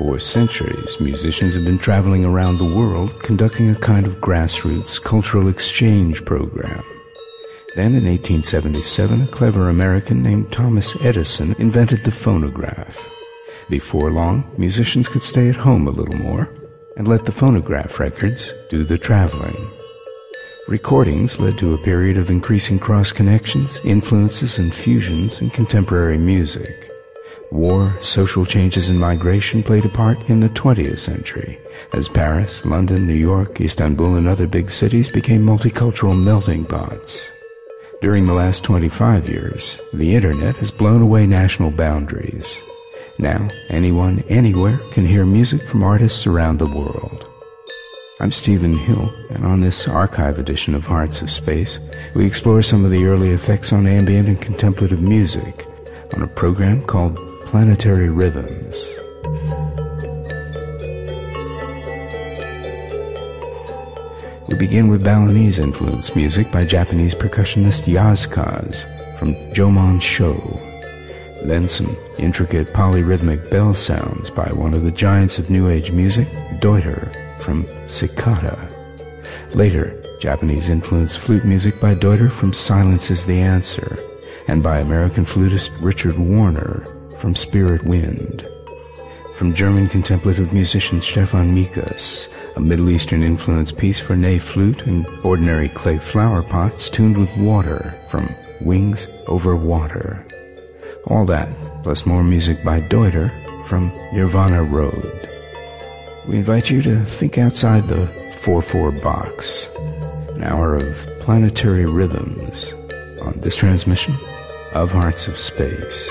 For centuries, musicians have been traveling around the world conducting a kind of grassroots cultural exchange program. Then in 1877, a clever American named Thomas Edison invented the phonograph. Before long, musicians could stay at home a little more and let the phonograph records do the traveling. Recordings led to a period of increasing cross connections, influences, and fusions in contemporary music. War, social changes, and migration played a part in the 20th century as Paris, London, New York, Istanbul, and other big cities became multicultural melting pots. During the last 25 years, the internet has blown away national boundaries. Now, anyone, anywhere can hear music from artists around the world. I'm Stephen Hill, and on this archive edition of Hearts of Space, we explore some of the early effects on ambient and contemplative music on a program called planetary rhythms. We begin with Balinese influenced music by Japanese percussionist Yaz from Jomon Sho. Then some intricate polyrhythmic bell sounds by one of the giants of New Age music, Deuter from Cicada. Later, Japanese influenced flute music by Deuter from Silence is the Answer, and by American flutist Richard Warner from Spirit Wind. From German contemplative musician Stephan Micus, a Middle Eastern influenced piece for ney flute and ordinary clay flower pots tuned with water from Wings Over Water. All that, plus more music by Deuter from Nirvana Road. We invite you to think outside the 4-4 box. An hour of planetary rhythms on this transmission of Hearts of Space.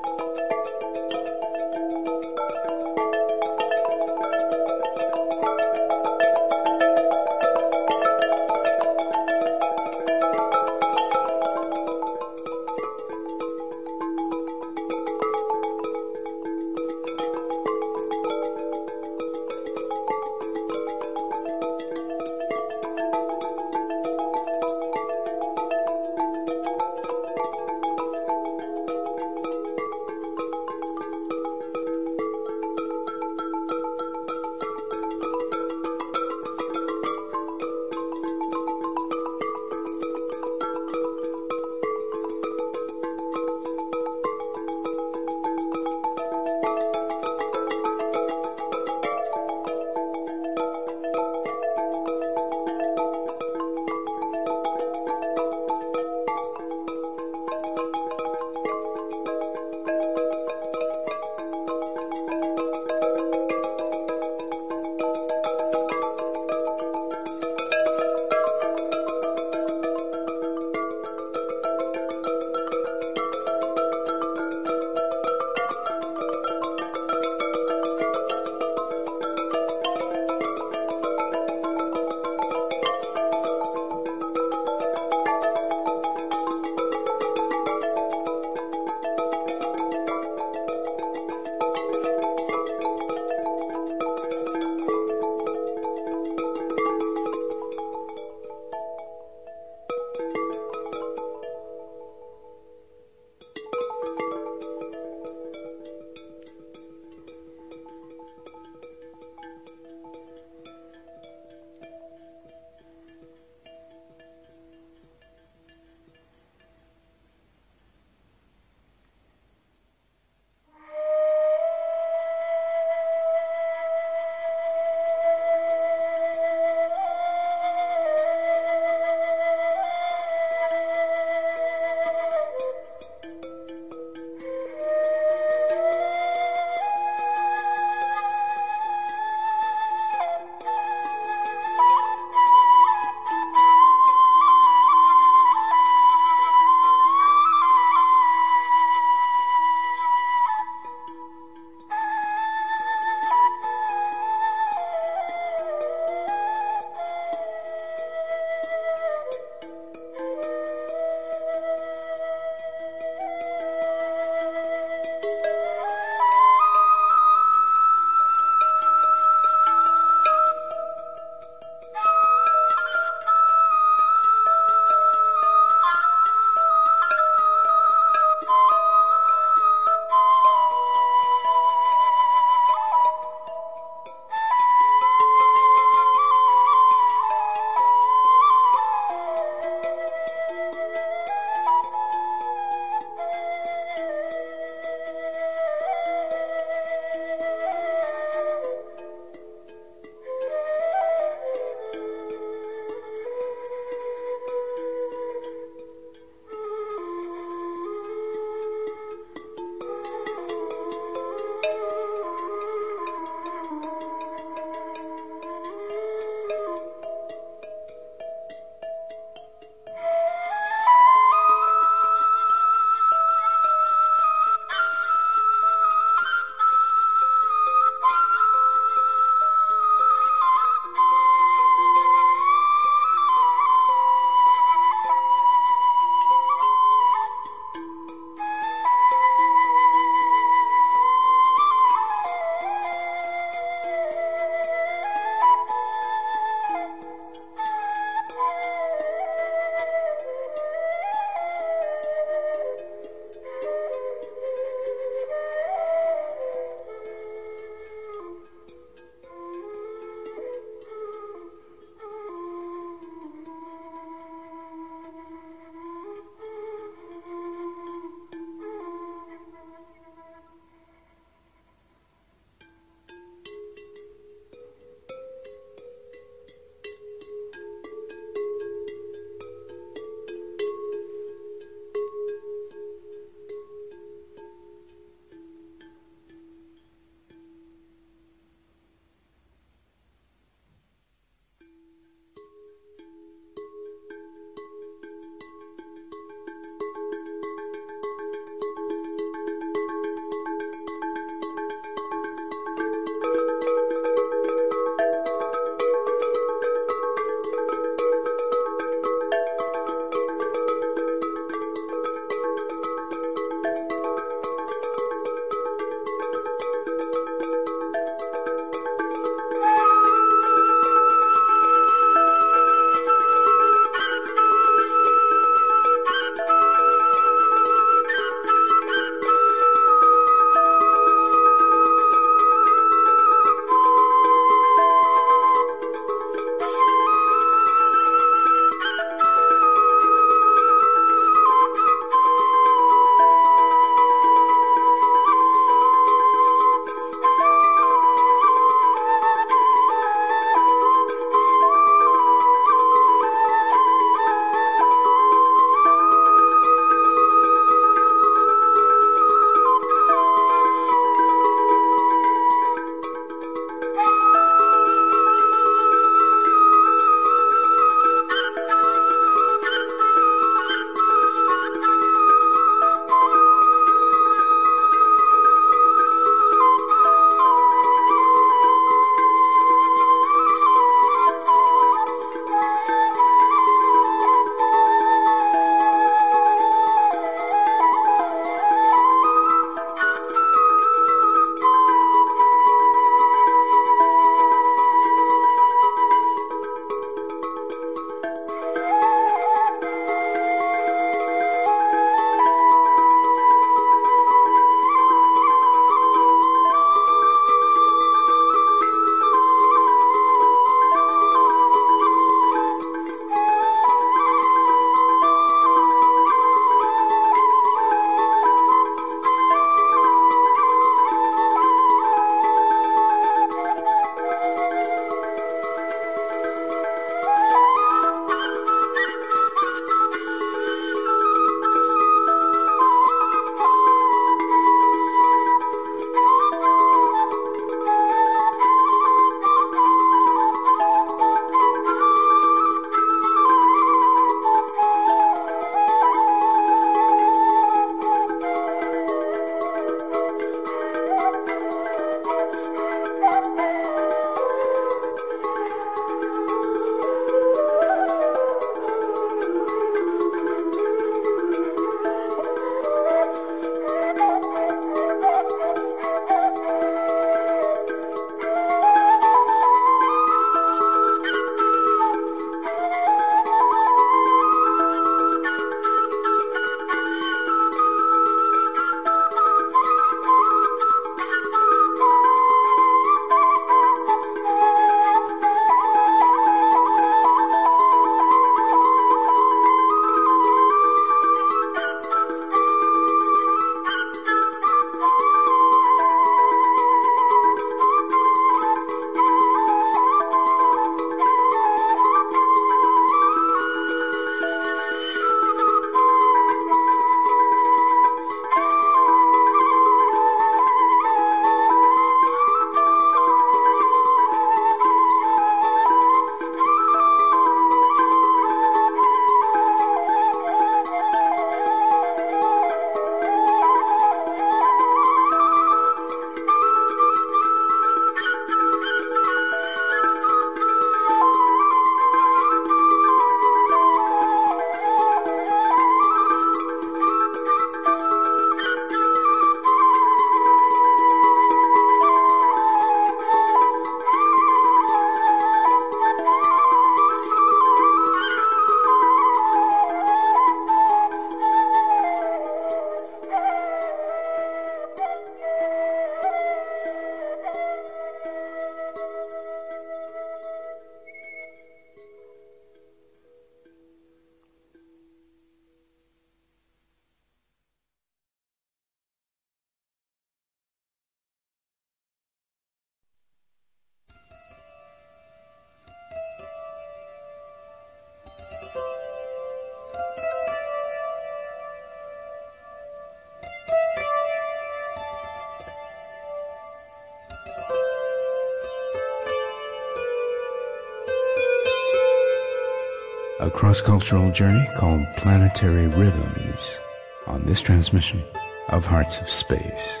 A cross-cultural journey called Planetary Rhythms on this transmission of Hearts of Space.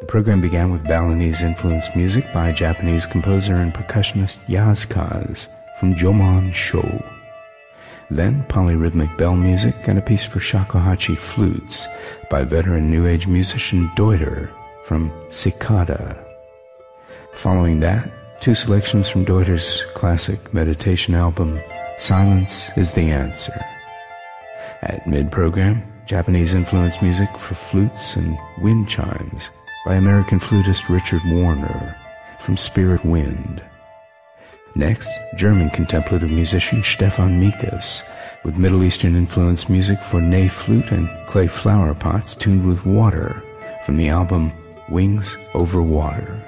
The program began with Balinese-influenced music by Japanese composer and percussionist Yaz from Jomon Sho. Then polyrhythmic bell music and a piece for shakuhachi flutes by veteran New Age musician Deuter from Cicada. Following that, two selections from Deuter's classic meditation album, Silence is the Answer. At mid-program, Japanese-influenced music for flutes and wind chimes by American flutist Richard Warner from Spirit Wind. Next, German contemplative musician Stephan Micus with Middle Eastern influenced music for ney flute and clay flower pots tuned with water from the album Wings Over Water.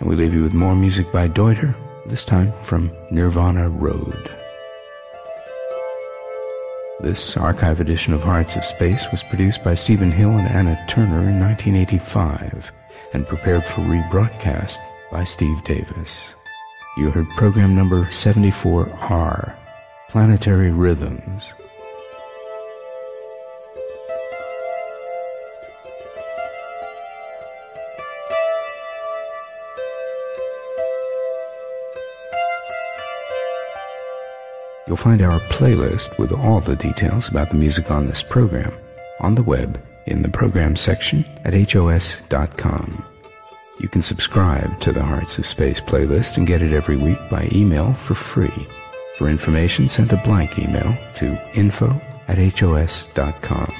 And we leave you with more music by Deuter, this time from Nirvana Road. This archive edition of Hearts of Space was produced by Stephen Hill and Anna Turner in 1985 and prepared for rebroadcast by Steve Davis. You heard program number 74R, Planetary Rhythms. You'll find our playlist with all the details about the music on this program on the web in the program section at hos.com. You can subscribe to the Hearts of Space playlist and get it every week by email for free. For information, send a blank email to info at hos.com.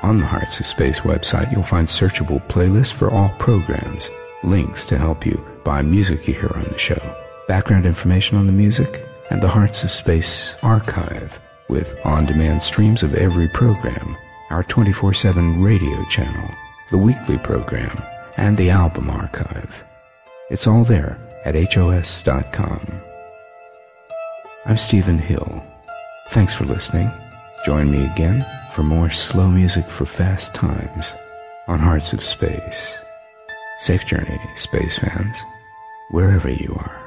On the Hearts of Space website, you'll find searchable playlists for all programs, links to help you buy music you hear on the show, background information on the music, and the Hearts of Space archive with on-demand streams of every program, our 24-7 radio channel, the weekly program, and the album archive. It's all there at HOS.com. I'm Stephen Hill. Thanks for listening. Join me again for more slow music for fast times on Hearts of Space. Safe journey, space fans, wherever you are.